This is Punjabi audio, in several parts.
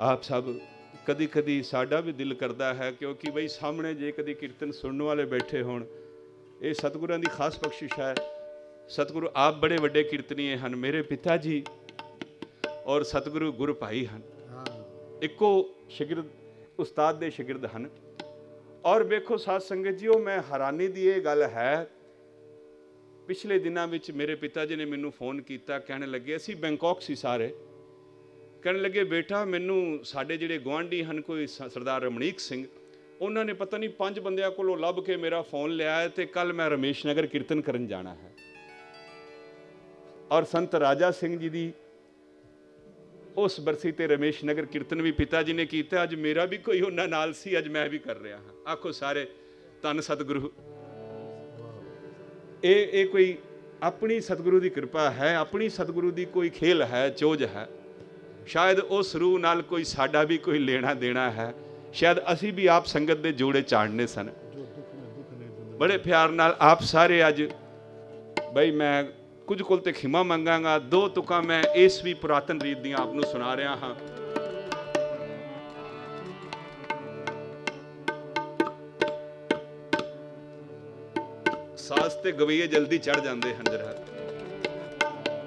ਆਪ ਸਭ ਕਦੀ ਕਦੀ ਸਾਡਾ ਵੀ ਦਿਲ ਕਰਦਾ ਹੈ, ਕਿਉਂਕਿ ਬਈ ਸਾਹਮਣੇ ਜੇ ਕਦੀ ਕੀਰਤਨ ਸੁਣਨ ਵਾਲੇ ਬੈਠੇ ਹੋਣ, ਇਹ ਸਤਿਗੁਰਾਂ ਦੀ ਖਾਸ ਬਖਸ਼ਿਸ਼ ਹੈ। ਸਤਿਗੁਰੂ ਆਪ ਬੜੇ ਵੱਡੇ ਕੀਰਤਨੀਏ ਹਨ, ਮੇਰੇ ਪਿਤਾ ਜੀ ਔਰ ਸਤਿਗੁਰੂ ਗੁਰ ਭਾਈ ਹਨ। ਇੱਕੋ ਸ਼ਾਗਿਰਦ, ਉਸਤਾਦ ਦੇ ਸ਼ਾਗਿਰਦ ਹਨ। ਔਰ ਵੇਖੋ ਸਾਧ ਸੰਗਤ ਜੀਓ, ਮੈਂ ਹੈਰਾਨੀ ਦੀ ਇਹ ਗੱਲ ਹੈ, ਪਿਛਲੇ ਦਿਨਾਂ ਵਿੱਚ ਮੇਰੇ ਪਿਤਾ ਜੀ ਨੇ ਮੈਨੂੰ ਫੋਨ ਕੀਤਾ, ਕਹਿਣ ਲੱਗੇ, ਅਸੀਂ ਬੈਂਕਾਕ ਸੀ ਸਾਰੇ। ਕਹਿਣ ਲੱਗੇ, ਬੇਟਾ, ਮੈਨੂੰ ਸਾਡੇ ਜਿਹੜੇ ਗਵਾਂਢੀ ਹਨ, ਕੋਈ ਸਰਦਾਰ ਰਮਣੀਕ ਸਿੰਘ, ਉਹਨਾਂ ਨੇ ਪਤਾ ਨਹੀਂ ਪੰਜ ਬੰਦਿਆਂ ਕੋਲੋਂ ਲੱਭ ਕੇ ਮੇਰਾ ਫੋਨ ਲਿਆ ਹੈ ਤੇ ਕੱਲ ਮੈਂ ਰਮੇਸ਼ ਨਗਰ ਕੀਰਤਨ ਕਰਨ ਜਾਣਾ ਹੈ। ਔਰ ਸੰਤ ਰਾਜਾ ਸਿੰਘ ਜੀ ਦੀ ਉਸ ਬਰਸੀ ਤੇ ਰਮੇਸ਼ ਨਗਰ ਕੀਰਤਨ ਵੀ ਪਿਤਾ ਜੀ ਨੇ ਕੀਤਾ। ਅੱਜ ਮੇਰਾ ਵੀ ਕੋਈ ਉਹਨਾਂ ਨਾਲ ਸੀ, ਅੱਜ ਮੈਂ ਵੀ ਕਰ ਰਿਹਾ ਹਾਂ। ਆਖੋ ਸਾਰੇ, ਧੰਨ ਸਤਿਗੁਰੂ। ਇਹ ਇਹ ਕੋਈ ਆਪਣੀ ਸਤਿਗੁਰੂ ਦੀ ਕਿਰਪਾ ਹੈ, ਆਪਣੀ ਸਤਿਗੁਰੂ ਦੀ ਕੋਈ ਖੇਲ ਹੈ, ਚੋਜ ਹੈ। ਸ਼ਾਇਦ ਉਸ ਰੂਹ ਨਾਲ ਕੋਈ ਸਾਡਾ ਵੀ ਕੋਈ ਲੈਣਾ ਦੇਣਾ ਹੈ। ਸ਼ਾਇਦ ਅਸੀਂ ਵੀ ਆਪ ਸੰਗਤ ਦੇ ਜੋੜੇ ਚਾੜਨੇ ਸਨ। ਬੜੇ ਪਿਆਰ ਨਾਲ ਆਪ ਸਾਰੇ ਅੱਜ ਬਈ ਮੈਂ ਕੁਝ ਕੁਲ ਤੇ ਖਿਮਾ ਮੰਗਾਂਗਾ। ਦੋ ਤੁਕਾਂ ਮੈਂ ਇਸ ਵੀ ਪੁਰਾਤਨ ਰੀਤ ਦੀਆਂ ਆਪ ਨੂੰ ਸੁਣਾ ਰਿਹਾ ਹਾਂ। ਸਾਸ ਤੇ ਗਵਈਏ ਜਲਦੀ ਚੜ ਜਾਂਦੇ ਹਨ ਜਰਾ।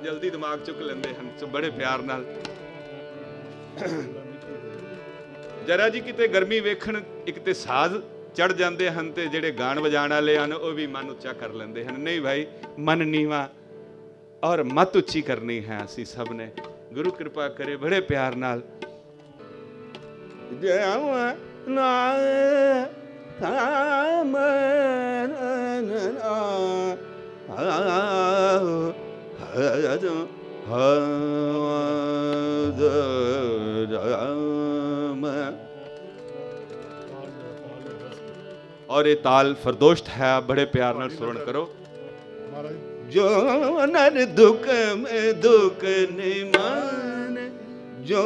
ਜਲਦੀ ਦਿਮਾਗ ਚੁੱਕ ਲੈਂਦੇ ਹਨ। ਸੋ ਬੜੇ ਪਿਆਰ ਨਾਲ ਜਰਾ ਜੀ ਕਿਤੇ ਗਰਮੀ ਵੇਖਣ ਇੱਕ ਤੇ ਸਾਜ਼ ਚੜ ਜਾਂਦੇ ਹਨ ਤੇ ਜਿਹੜੇ ਗਾਣ ਵਜਾਣ ਵਾਲੇ ਹਨ ਉਹ ਵੀ ਮਨ ਉੱਚਾ ਕਰ ਲੈਂਦੇ ਹਨ ਨਹੀਂ ਭਾਈ ਮਨ ਨੀਵਾ ਔਰ ਮਤ ਉੱਚੀ ਕਰਨੀ ਹੈ ਅਸੀਂ ਸਭ ਨੇ ਗੁਰੂ ਕਿਰਪਾ ਕਰੇ ਬੜੇ ਪਿਆਰ ਨਾਲ ਜੈ ਨਾ ਤਾਮ ਔਰ ਇਹ ਤਾਲ ਫਰਦੋਸ਼ਤ ਹੈ, ਬੜੇ ਪਿਆਰ ਨਾਲ ਸੁਣ ਕਰੋ। ਜੋ ਨਰ ਦੁਖ ਮੈਂ ਦੁਖ ਨਹੀਂ ਜੋ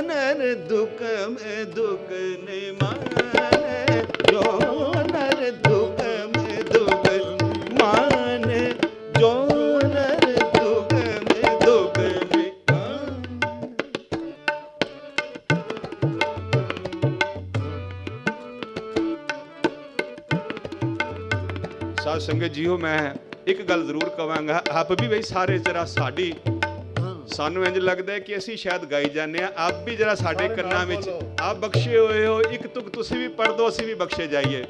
ਨਰ ਦੁਖ ਮੈਂ ਦੁਖ ਨਹੀਂ ਜੋ ਨਰ ਦੁਖ ਸਾਧ ਸੰਗਤ ਜੀਓ ਮੈਂ ਇੱਕ ਗੱਲ ਜ਼ਰੂਰ ਕਵਾਂਗਾ। ਆਪ ਵੀ ਬਈ ਸਾਰੇ ਜਰਾ ਸਾਡੀ ਸਾਨੂੰ ਇੰਜ ਲੱਗਦਾ ਹੈ ਕਿ ਅਸੀਂ ਸ਼ਾਇਦ ਗਾਈ ਜਾਂਦੇ ਆ ਆਪ ਵੀ ਜਰਾ ਸਾਡੇ ਕੰਨਾਂ ਵਿੱਚ ਆਪ ਬਖਸ਼ੇ ਹੋਏ ਹੋ। ਇੱਕ ਤੁਕ ਤੁਸੀਂ ਵੀ ਪੜ ਦੋ ਅਸੀਂ ਵੀ ਬਖਸ਼ੇ ਜਾਈਏ।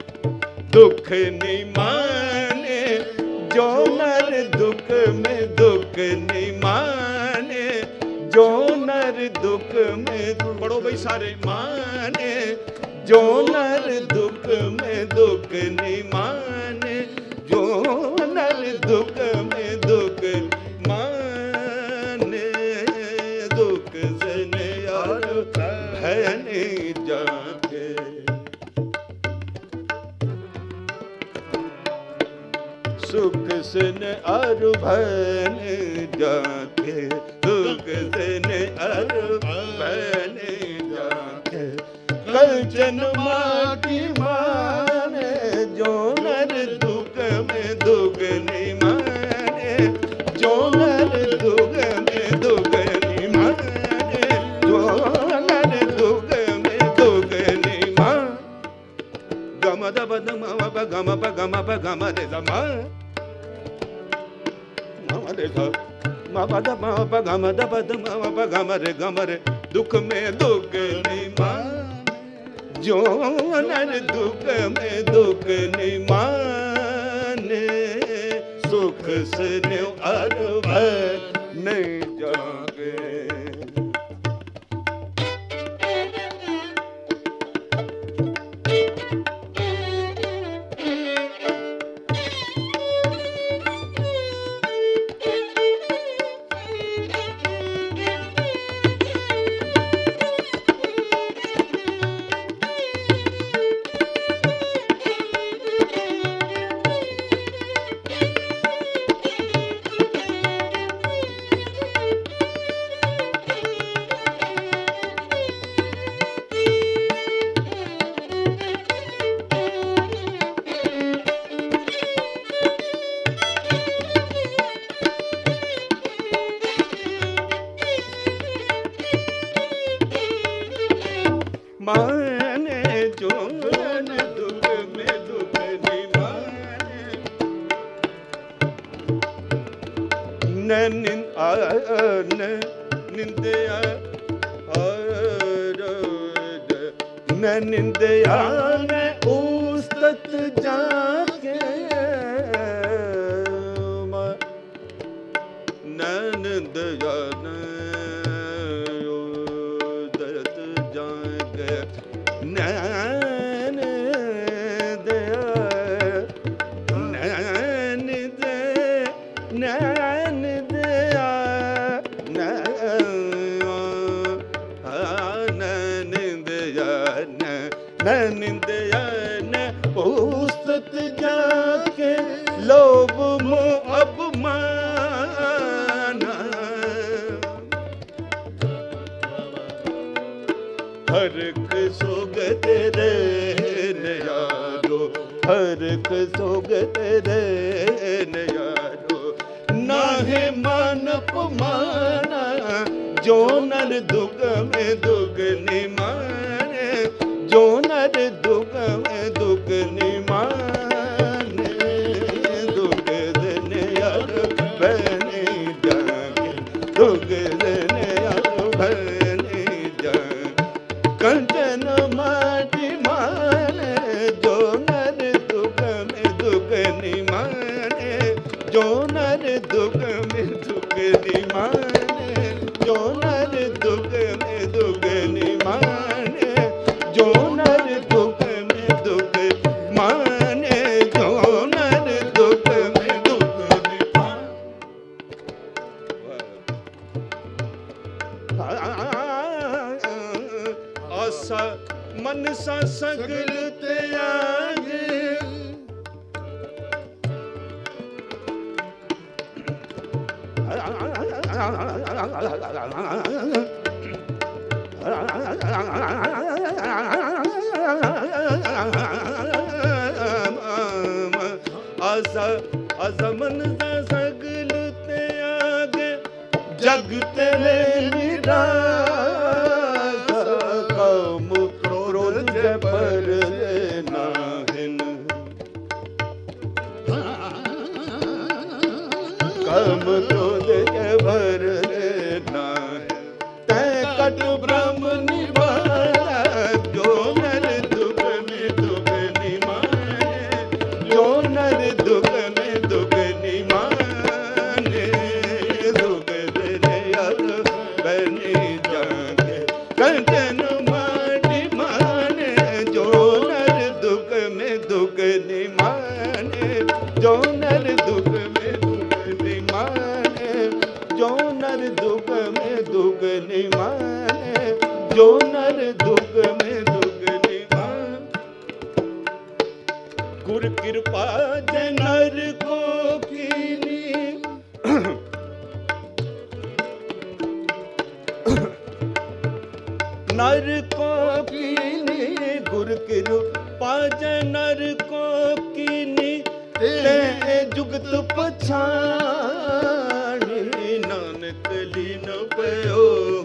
ਦੁੱਖ ਨਹੀਂ ਮਾਨੇ ਜੋ ਨਰ ਦੁੱਖ ਮੇ ਦੁੱਖ ਨਹੀਂ ਮਾਨੇ ਜੋ ਨਰ ਦੁੱਖ ਮੇ ਪੜੋ ਬਈ ਸਾਰੇ। ਮਾਨੇ ਜੋ ਨਰ ਦੁੱਖ ਮੇ ਦੁੱਖ ਨਹੀਂ ਮਾਨੇ ਸੁਖ ਸਨ ਅਰ ਭੈ ਨਹੀਂ ਜਾਗੇ ਦੁੱਖ ਸਨ ਅਰ ਭੈ ਨਹੀਂ ਜਾਗੇ ਕੰਚਨ ਮਾਟੀ ਮਾਨੇ ਜੋ ਨਰ ਦੁਖ ਮੇ ਦੁਖ ਨਹੀਂ ਮਾਨੇ ਦ ਮ ਪ ਗਮ ਦ ਬਦ ਮ ਪ ਗਮ ਰੇ ਗਮ ਰੇ ਦੁਖ ਮੇ ਦੁਖ ਨਹੀਂ ਮਾਨੇ ਜੋ ਨਰ ਦੁਖ ਮੇ ਨਨ ਆਨ ਨ ਨਿੰਦਿਆ ਨ ਉਸਤਤ ਜਾ ਕੇ ਨਿੰਦਿਆ ਨੇ ਉਸਤਤ ਜਾ ਕੇ ਨੈਣ ਦਿਆ ਨ ਉਸਤ ਜਾ ਕੇ ਲੋਭ ਮੋਹ ਅਪਮਾਨ। ਹਰ ਸੁਗਤ ਰੇ ਨਿਆਰੋ ਹਰ ਇੱਕ ਸੁਗਤ ਰੇ ਨਿਆਰੋ ਨਾਹੇ ਮਨ ਪਮਾਨਾ ਜੋ ਨਰ ਦੁਖ ਦੁਗਨੀ ਮਾਨ ਜੋ ਨਰ ਦੁਖ ਮੇ ਦੁਖ ਨਿਮਾਨੇ ਆਸਾ ਮਨ ਸਾ ਸਗਲ ਤਿਆਗੇ ਆਸਾ ਆਸਾ ਮਨ ਸਾ ਸਗਲ ਤਿਆਗੇ ਜਗ ਤੇਰੇ ਨਿਰਾਸ ಬಂದ ਜੋ ਨਰ ਦੁਖ ਮੇ ਦੁਖ ਗੁਰ ਕਿਰਪਾ ਜੈ ਨਰ ਕੋ ਕੀਨੀ ਨਰ ਕੋ ਕੀਨੀ ਗੁਰ ਕਿਰਪਾ ਜੈ ਨਰ ਕੋ ਕੀਨੀ ਤੇ ਜੁਗਤ ਪਛਾਣੀ, ਨਾਨਕ ਲੀਨ ਪਇਓ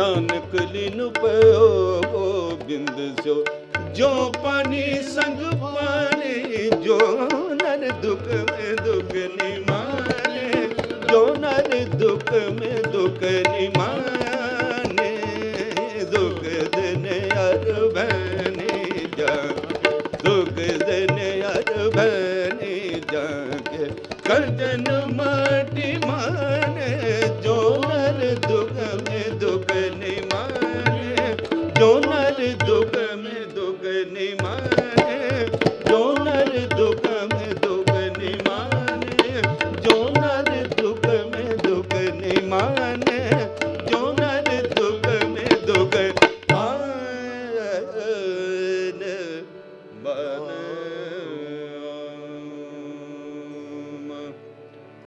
ਨਾਨਕ ਲੀਨ ਪਇਓ, ਗੋਬਿੰਦ ਸਿਓ। ਜੋ ਪਾਣੀ ਸੰਗ ਪਾਣੀ ਜੋ ਨਰ ਦੁਖ ਮੇ ਦੁਖ ਨਿਮਾਨੇ ਜੋ ਨਰ ਦੁਖ ਮੇ ਦੁਖ ਨਿਮਾਨੇ ਦੁਖ ਦਿਨ ਅਰ ਬਨੇ ਜਾ ਦੁਖ